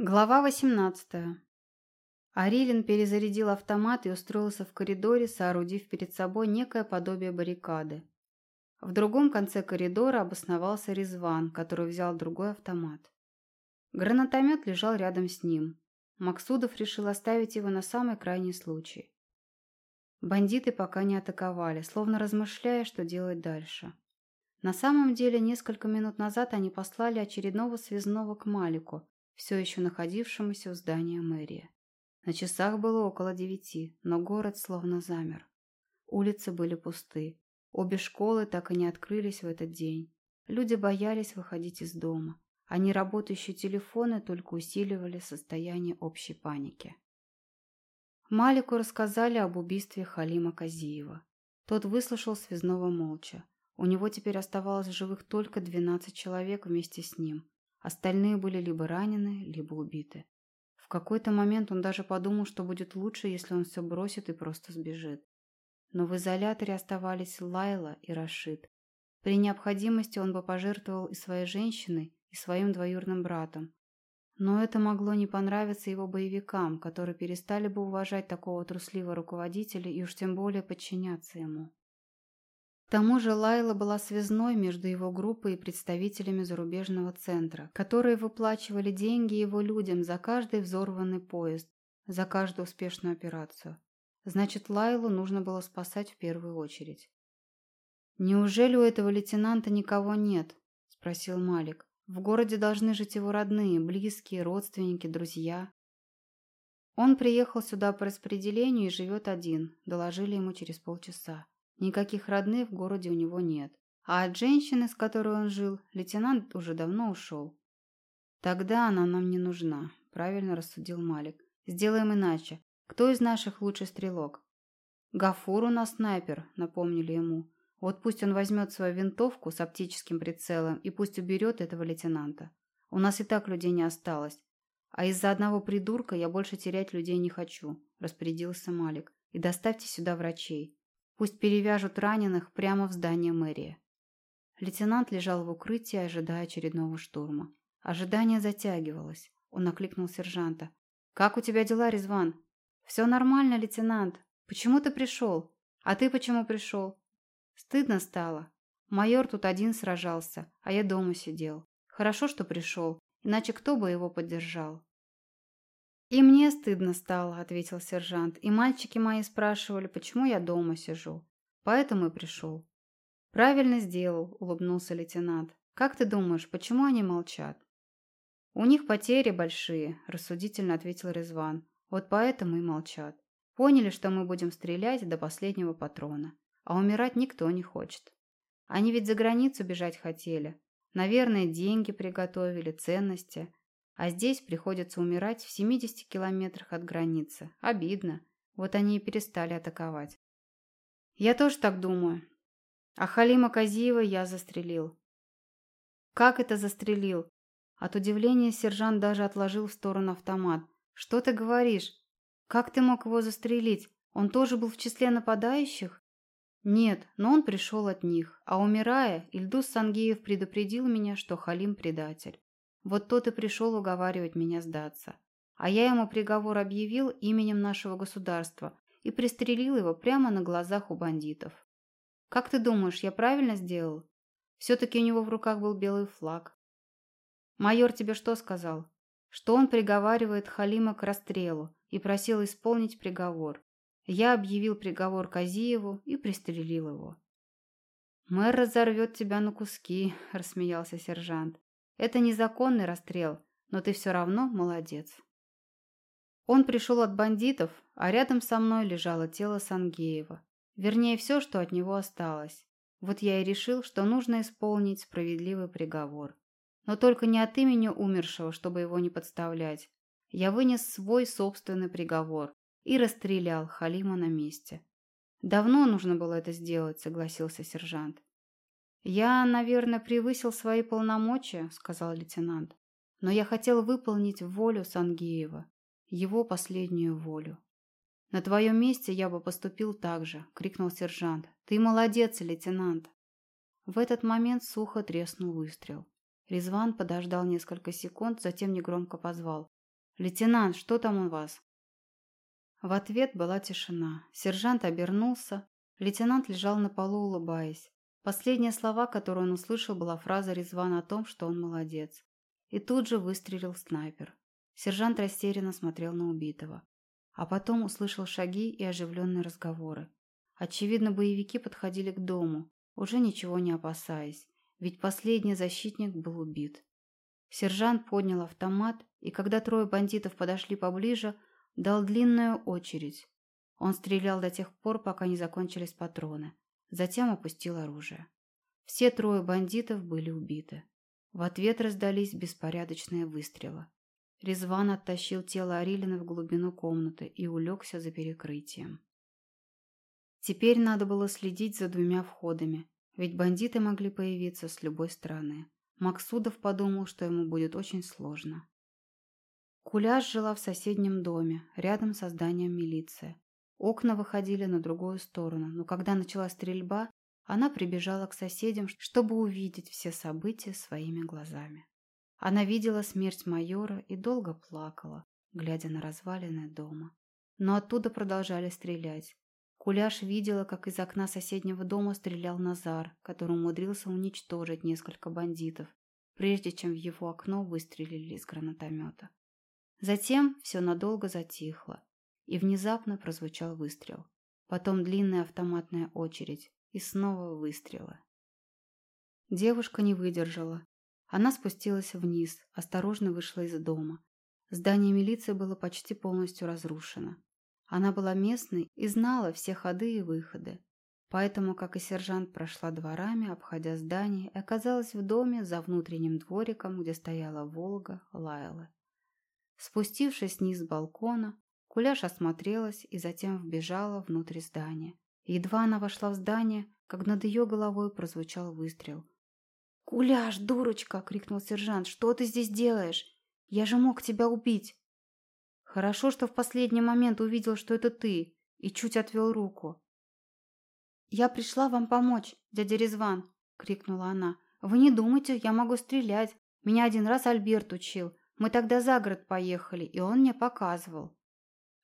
Глава 18. Арилин перезарядил автомат и устроился в коридоре, соорудив перед собой некое подобие баррикады. В другом конце коридора обосновался Резван, который взял другой автомат. Гранатомет лежал рядом с ним. Максудов решил оставить его на самый крайний случай. Бандиты пока не атаковали, словно размышляя, что делать дальше. На самом деле, несколько минут назад они послали очередного связного к Малику, все еще находившемуся в здании мэрии. На часах было около девяти, но город словно замер. Улицы были пусты. Обе школы так и не открылись в этот день. Люди боялись выходить из дома, а неработающие телефоны только усиливали состояние общей паники. Малику рассказали об убийстве Халима Казиева. Тот выслушал связного молча. У него теперь оставалось живых только 12 человек вместе с ним. Остальные были либо ранены, либо убиты. В какой-то момент он даже подумал, что будет лучше, если он все бросит и просто сбежит. Но в изоляторе оставались Лайла и Рашид. При необходимости он бы пожертвовал и своей женщиной, и своим двоюродным братом. Но это могло не понравиться его боевикам, которые перестали бы уважать такого трусливого руководителя и уж тем более подчиняться ему. К тому же Лайла была связной между его группой и представителями зарубежного центра, которые выплачивали деньги его людям за каждый взорванный поезд, за каждую успешную операцию. Значит, Лайлу нужно было спасать в первую очередь. «Неужели у этого лейтенанта никого нет?» – спросил Малик. «В городе должны жить его родные, близкие, родственники, друзья». Он приехал сюда по распределению и живет один, доложили ему через полчаса. Никаких родных в городе у него нет. А от женщины, с которой он жил, лейтенант уже давно ушел. Тогда она нам не нужна, правильно рассудил Малик. Сделаем иначе. Кто из наших лучший стрелок? Гафур у нас снайпер, напомнили ему. Вот пусть он возьмет свою винтовку с оптическим прицелом и пусть уберет этого лейтенанта. У нас и так людей не осталось. А из-за одного придурка я больше терять людей не хочу, распорядился Малик. И доставьте сюда врачей. Пусть перевяжут раненых прямо в здание мэрии. Лейтенант лежал в укрытии, ожидая очередного штурма. Ожидание затягивалось. Он окликнул сержанта. «Как у тебя дела, Резван?» «Все нормально, лейтенант. Почему ты пришел? А ты почему пришел?» «Стыдно стало. Майор тут один сражался, а я дома сидел. Хорошо, что пришел, иначе кто бы его поддержал?» «И мне стыдно стало», — ответил сержант. «И мальчики мои спрашивали, почему я дома сижу. Поэтому и пришел». «Правильно сделал», — улыбнулся лейтенант. «Как ты думаешь, почему они молчат?» «У них потери большие», — рассудительно ответил Резван. «Вот поэтому и молчат. Поняли, что мы будем стрелять до последнего патрона. А умирать никто не хочет. Они ведь за границу бежать хотели. Наверное, деньги приготовили, ценности. А здесь приходится умирать в 70 километрах от границы. Обидно. Вот они и перестали атаковать. Я тоже так думаю. А Халима Казиева я застрелил. Как это застрелил? От удивления сержант даже отложил в сторону автомат. Что ты говоришь? Как ты мог его застрелить? Он тоже был в числе нападающих? Нет, но он пришел от них. А умирая, Ильдус Сангеев предупредил меня, что Халим предатель. Вот тот и пришел уговаривать меня сдаться. А я ему приговор объявил именем нашего государства и пристрелил его прямо на глазах у бандитов. Как ты думаешь, я правильно сделал? Все-таки у него в руках был белый флаг. Майор тебе что сказал? Что он приговаривает Халима к расстрелу и просил исполнить приговор. Я объявил приговор Казиеву и пристрелил его. «Мэр разорвет тебя на куски», – рассмеялся сержант. Это незаконный расстрел, но ты все равно молодец. Он пришел от бандитов, а рядом со мной лежало тело Сангеева. Вернее, все, что от него осталось. Вот я и решил, что нужно исполнить справедливый приговор. Но только не от имени умершего, чтобы его не подставлять. Я вынес свой собственный приговор и расстрелял Халима на месте. «Давно нужно было это сделать», — согласился сержант. «Я, наверное, превысил свои полномочия», — сказал лейтенант. «Но я хотел выполнить волю Сангеева, его последнюю волю». «На твоем месте я бы поступил так же», — крикнул сержант. «Ты молодец, лейтенант!» В этот момент сухо треснул выстрел. Резван подождал несколько секунд, затем негромко позвал. «Лейтенант, что там у вас?» В ответ была тишина. Сержант обернулся. Лейтенант лежал на полу, улыбаясь. Последние слова, которые он услышал, была фраза Резвана о том, что он молодец. И тут же выстрелил снайпер. Сержант растерянно смотрел на убитого. А потом услышал шаги и оживленные разговоры. Очевидно, боевики подходили к дому, уже ничего не опасаясь, ведь последний защитник был убит. Сержант поднял автомат, и когда трое бандитов подошли поближе, дал длинную очередь. Он стрелял до тех пор, пока не закончились патроны. Затем опустил оружие. Все трое бандитов были убиты. В ответ раздались беспорядочные выстрелы. Резван оттащил тело Арилина в глубину комнаты и улегся за перекрытием. Теперь надо было следить за двумя входами, ведь бандиты могли появиться с любой стороны. Максудов подумал, что ему будет очень сложно. Куляш жила в соседнем доме, рядом со зданием милиции. Окна выходили на другую сторону, но когда началась стрельба, она прибежала к соседям, чтобы увидеть все события своими глазами. Она видела смерть майора и долго плакала, глядя на развалины дома. Но оттуда продолжали стрелять. Куляш видела, как из окна соседнего дома стрелял Назар, который умудрился уничтожить несколько бандитов, прежде чем в его окно выстрелили из гранатомета. Затем все надолго затихло, и внезапно прозвучал выстрел. Потом длинная автоматная очередь, и снова выстрелы. Девушка не выдержала. Она спустилась вниз, осторожно вышла из дома. Здание милиции было почти полностью разрушено. Она была местной и знала все ходы и выходы. Поэтому, как и сержант, прошла дворами, обходя здание, и оказалась в доме за внутренним двориком, где стояла «Волга» Лайлы. Спустившись вниз с балкона, Куляш осмотрелась и затем вбежала внутрь здания. Едва она вошла в здание, как над ее головой прозвучал выстрел. «Куляш, дурочка!» — крикнул сержант. «Что ты здесь делаешь? Я же мог тебя убить!» Хорошо, что в последний момент увидел, что это ты, и чуть отвел руку. «Я пришла вам помочь, дядя Резван!» — крикнула она. «Вы не думайте, я могу стрелять. Меня один раз Альберт учил. Мы тогда за город поехали, и он мне показывал».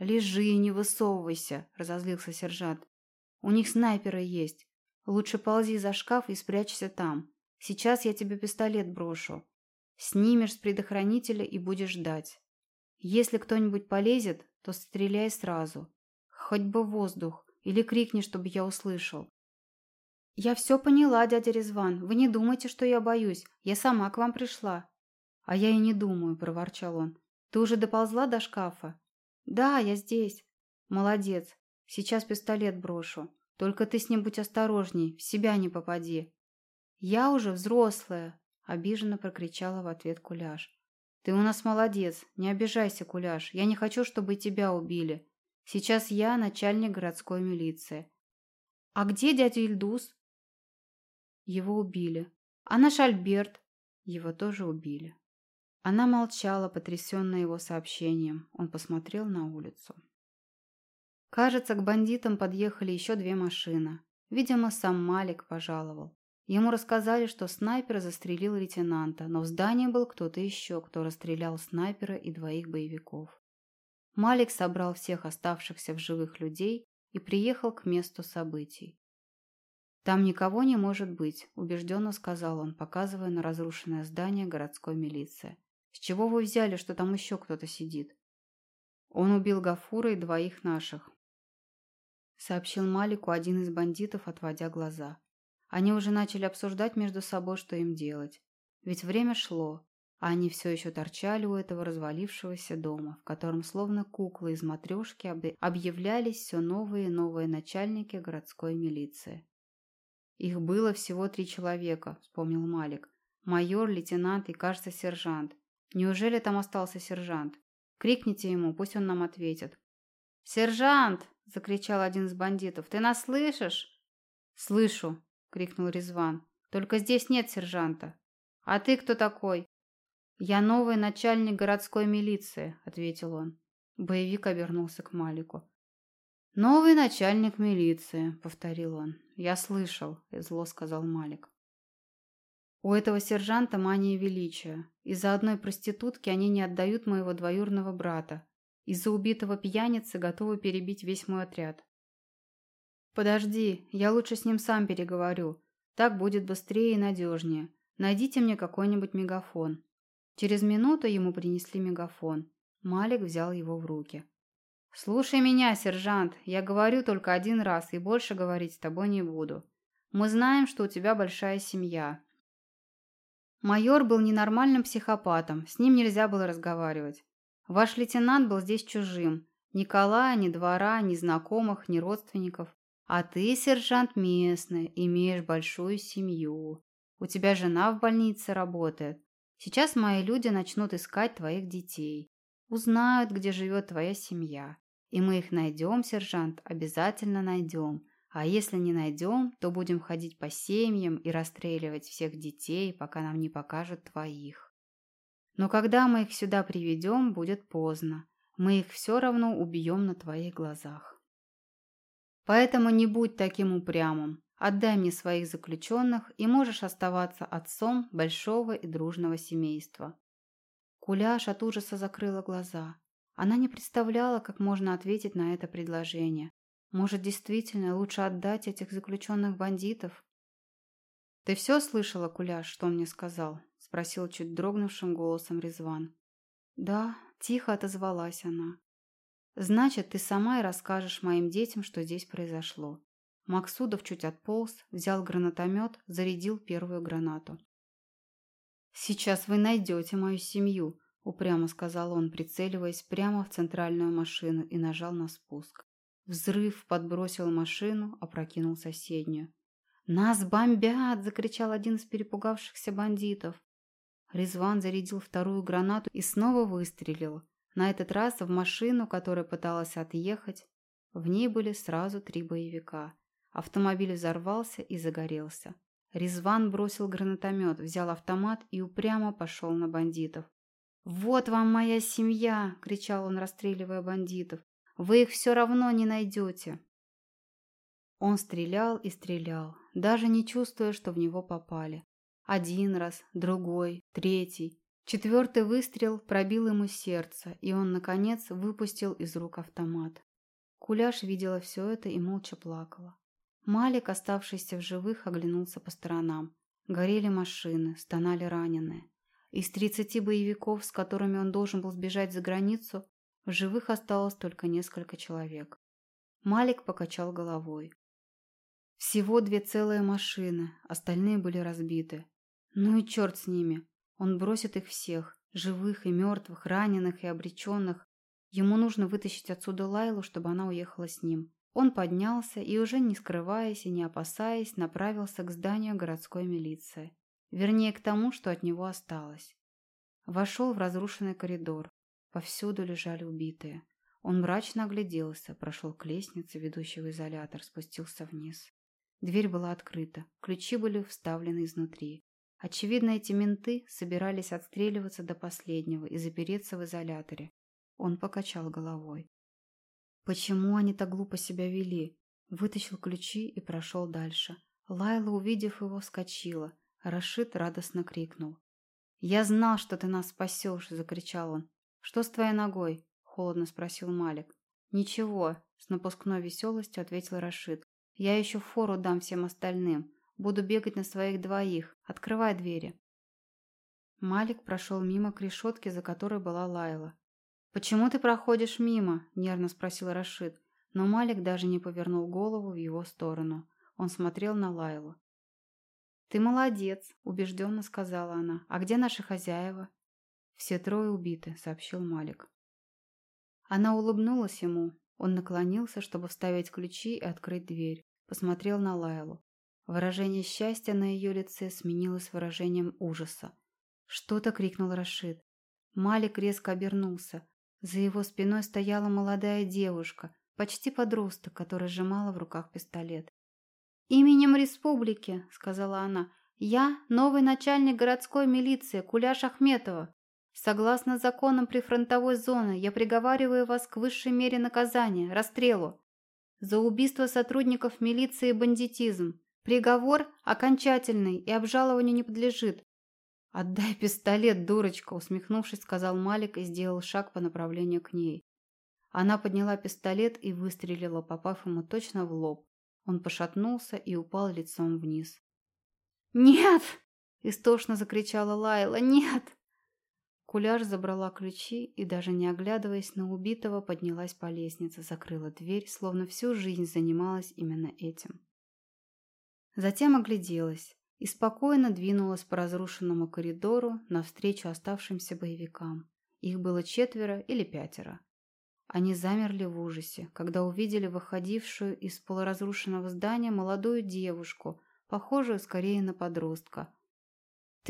«Лежи и не высовывайся!» — разозлился сержант. «У них снайперы есть. Лучше ползи за шкаф и спрячься там. Сейчас я тебе пистолет брошу. Снимешь с предохранителя и будешь ждать. Если кто-нибудь полезет, то стреляй сразу. Хоть бы воздух. Или крикни, чтобы я услышал. «Я все поняла, дядя Резван. Вы не думайте, что я боюсь. Я сама к вам пришла». «А я и не думаю», – проворчал он. «Ты уже доползла до шкафа?» «Да, я здесь». «Молодец. Сейчас пистолет брошу. Только ты с ним будь осторожней, в себя не попади». «Я уже взрослая», – обиженно прокричала в ответ Куляш. «Ты у нас молодец. Не обижайся, Куляш. Я не хочу, чтобы тебя убили. Сейчас я начальник городской милиции». «А где дядя Ильдус?» Его убили. «А наш Альберт?» Его тоже убили. Она молчала, потрясенная его сообщением. Он посмотрел на улицу. Кажется, к бандитам подъехали еще две машины. Видимо, сам Малик пожаловал. Ему рассказали, что снайпер застрелил лейтенанта, но в здании был кто-то еще, кто расстрелял снайпера и двоих боевиков. Малик собрал всех оставшихся в живых людей и приехал к месту событий. «Там никого не может быть», – убежденно сказал он, показывая на разрушенное здание городской милиции. «С чего вы взяли, что там еще кто-то сидит?» «Он убил Гафура и двоих наших», – сообщил Малику один из бандитов, отводя глаза. Они уже начали обсуждать между собой, что им делать. Ведь время шло, а они все еще торчали у этого развалившегося дома, в котором словно куклы из матрешки объявлялись все новые и новые начальники городской милиции. «Их было всего три человека», — вспомнил Малик. «Майор, лейтенант и, кажется, сержант. Неужели там остался сержант? Крикните ему, пусть он нам ответит». «Сержант!» — закричал один из бандитов. «Ты нас слышишь?» «Слышу», — крикнул Резван. «Только здесь нет сержанта». «А ты кто такой?» «Я новый начальник городской милиции», — ответил он. Боевик обернулся к Малику. «Новый начальник милиции», — повторил он. «Я слышал», — зло сказал Малик. У этого сержанта мания величия. Из-за одной проститутки они не отдают моего двоюродного брата. Из-за убитого пьяницы готовы перебить весь мой отряд. Подожди, я лучше с ним сам переговорю. Так будет быстрее и надежнее. Найдите мне какой-нибудь мегафон. Через минуту ему принесли мегафон. Малик взял его в руки. «Слушай меня, сержант, я говорю только один раз и больше говорить с тобой не буду. Мы знаем, что у тебя большая семья. Майор был ненормальным психопатом, с ним нельзя было разговаривать. Ваш лейтенант был здесь чужим. Николая, ни двора, ни знакомых, ни родственников. А ты, сержант местный, имеешь большую семью. У тебя жена в больнице работает. Сейчас мои люди начнут искать твоих детей. Узнают, где живет твоя семья. И мы их найдем, сержант, обязательно найдем. А если не найдем, то будем ходить по семьям и расстреливать всех детей, пока нам не покажут твоих. Но когда мы их сюда приведем, будет поздно. Мы их все равно убьем на твоих глазах. Поэтому не будь таким упрямым. Отдай мне своих заключенных, и можешь оставаться отцом большого и дружного семейства. Куляш от ужаса закрыла глаза. Она не представляла, как можно ответить на это предложение. Может, действительно лучше отдать этих заключенных бандитов? «Ты все слышала, Куляш, что он мне сказал?» – спросил чуть дрогнувшим голосом Резван. «Да», – тихо отозвалась она. «Значит, ты сама и расскажешь моим детям, что здесь произошло». Максудов чуть отполз, взял гранатомет, зарядил первую гранату. «Сейчас вы найдете мою семью», – упрямо сказал он, прицеливаясь прямо в центральную машину и нажал на спуск. Взрыв подбросил машину, опрокинул соседнюю. «Нас бомбят!» – закричал один из перепугавшихся бандитов. Резван зарядил вторую гранату и снова выстрелил. На этот раз в машину, которая пыталась отъехать. В ней были сразу три боевика. Автомобиль взорвался и загорелся. Резван бросил гранатомет, взял автомат и упрямо пошел на бандитов. «Вот вам моя семья!» – кричал он, расстреливая бандитов. Вы их все равно не найдете. Он стрелял и стрелял, даже не чувствуя, что в него попали. Один раз, другой, третий. Четвертый выстрел пробил ему сердце, и он, наконец, выпустил из рук автомат. Куляш видела все это и молча плакала. Малик, оставшийся в живых, оглянулся по сторонам. Горели машины, стонали раненые. Из тридцати боевиков, с которыми он должен был сбежать за границу, в живых осталось только несколько человек. Малик покачал головой. Всего две целые машины, остальные были разбиты. Ну и черт с ними. Он бросит их всех, живых и мертвых, раненых и обреченных. Ему нужно вытащить отсюда Лайлу, чтобы она уехала с ним. Он поднялся и, уже не скрываясь и не опасаясь, направился к зданию городской милиции. Вернее, к тому, что от него осталось. Вошел в разрушенный коридор. Повсюду лежали убитые. Он мрачно огляделся, прошел к лестнице, ведущей в изолятор, спустился вниз. Дверь была открыта, ключи были вставлены изнутри. Очевидно, эти менты собирались отстреливаться до последнего и запереться в изоляторе. Он покачал головой. Почему они так глупо себя вели? Вытащил ключи и прошел дальше. Лайла, увидев его, вскочила. Рашид радостно крикнул. «Я знал, что ты нас спасешь!» – закричал он. «Что с твоей ногой?» – холодно спросил Малик. «Ничего», – с напускной веселостью ответил Рашид. «Я еще фору дам всем остальным. Буду бегать на своих двоих. Открывай двери». Малик прошел мимо к решетке, за которой была Лайла. «Почему ты проходишь мимо?» – нервно спросил Рашид. Но Малик даже не повернул голову в его сторону. Он смотрел на Лайлу. «Ты молодец», – убежденно сказала она. «А где наши хозяева?» «Все трое убиты», — сообщил Малик. Она улыбнулась ему. Он наклонился, чтобы вставить ключи и открыть дверь. Посмотрел на Лайлу. Выражение счастья на ее лице сменилось выражением ужаса. Что-то крикнул Рашид. Малик резко обернулся. За его спиной стояла молодая девушка, почти подросток, которая сжимала в руках пистолет. «Именем республики», — сказала она, — «я новый начальник городской милиции Куляш Ахметова. Согласно законам прифронтовой зоны, я приговариваю вас к высшей мере наказания – расстрелу. За убийство сотрудников милиции и бандитизм. Приговор окончательный и обжалованию не подлежит. «Отдай пистолет, дурочка!» – усмехнувшись, сказал Малик и сделал шаг по направлению к ней. Она подняла пистолет и выстрелила, попав ему точно в лоб. Он пошатнулся и упал лицом вниз. «Нет!» – истошно закричала Лайла. «Нет!» Куляж забрала ключи и, даже не оглядываясь на убитого, поднялась по лестнице, закрыла дверь, словно всю жизнь занималась именно этим. Затем огляделась и спокойно двинулась по разрушенному коридору навстречу оставшимся боевикам. Их было четверо или пятеро. Они замерли в ужасе, когда увидели выходившую из полуразрушенного здания молодую девушку, похожую скорее на подростка.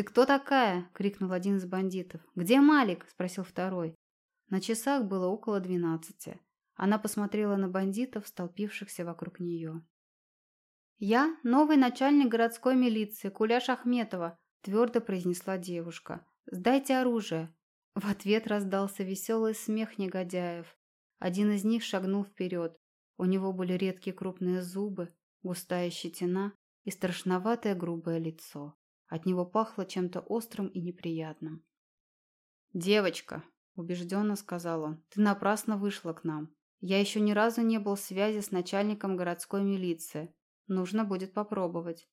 «Ты кто такая?» – крикнул один из бандитов. «Где Малик?» – спросил второй. На часах было около двенадцати. Она посмотрела на бандитов, столпившихся вокруг нее. «Я новый начальник городской милиции, Куляш Ахметова», – твердо произнесла девушка. «Сдайте оружие». В ответ раздался веселый смех негодяев. Один из них шагнул вперед. У него были редкие крупные зубы, густая щетина и страшноватое грубое лицо. От него пахло чем-то острым и неприятным. «Девочка», – убежденно сказал он, – «ты напрасно вышла к нам. Я еще ни разу не был в связи с начальником городской милиции. Нужно будет попробовать».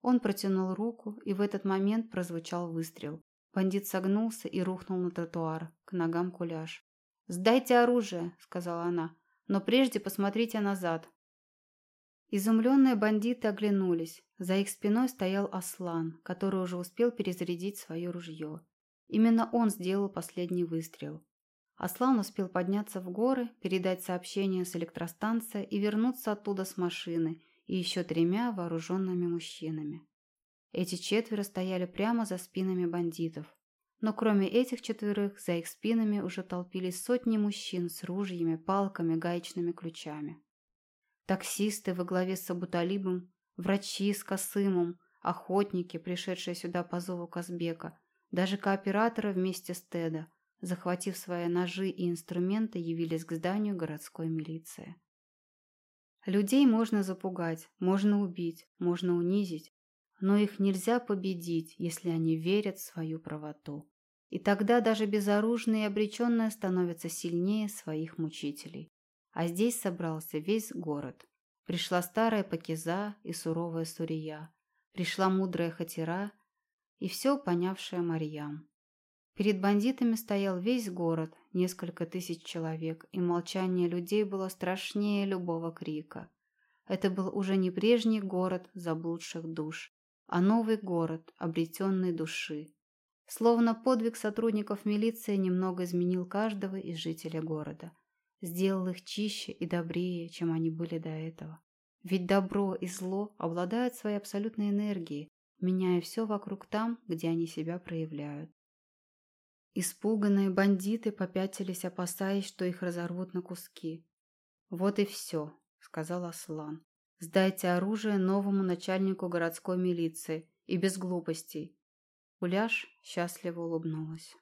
Он протянул руку, и в этот момент прозвучал выстрел. Бандит согнулся и рухнул на тротуар, к ногам куляш. «Сдайте оружие», — сказала она, — «но прежде посмотрите назад». Изумленные бандиты оглянулись. За их спиной стоял Аслан, который уже успел перезарядить свое ружье. Именно он сделал последний выстрел. Аслан успел подняться в горы, передать сообщение с электростанции и вернуться оттуда с машины и еще тремя вооруженными мужчинами. Эти четверо стояли прямо за спинами бандитов, но кроме этих четверых, за их спинами уже толпились сотни мужчин с ружьями, палками, гаечными ключами. Таксисты во главе с Абуталибом, врачи с Касымом, охотники, пришедшие сюда по зову Казбека, даже кооператоры вместе с Теда, захватив свои ножи и инструменты, явились к зданию городской милиции. Людей можно запугать, можно убить, можно унизить, но их нельзя победить, если они верят в свою правоту. И тогда даже безоружные и обреченные становятся сильнее своих мучителей. А здесь собрался весь город. Пришла старая Пакиза и суровая Сурия. Пришла мудрая Хатира и все понявшая Марьям. Перед бандитами стоял весь город, несколько тысяч человек, и молчание людей было страшнее любого крика. Это был уже не прежний город заблудших душ, а новый город обретенной души. Словно подвиг сотрудников милиции немного изменил каждого из жителей города. Сделал их чище и добрее, чем они были до этого. Ведь добро и зло обладают своей абсолютной энергией, меняя все вокруг там, где они себя проявляют. Испуганные бандиты попятились, опасаясь, что их разорвут на куски. «Вот и все», — сказал Аслан. Сдайте оружие новому начальнику городской милиции и без глупостей. Уляш счастливо улыбнулась.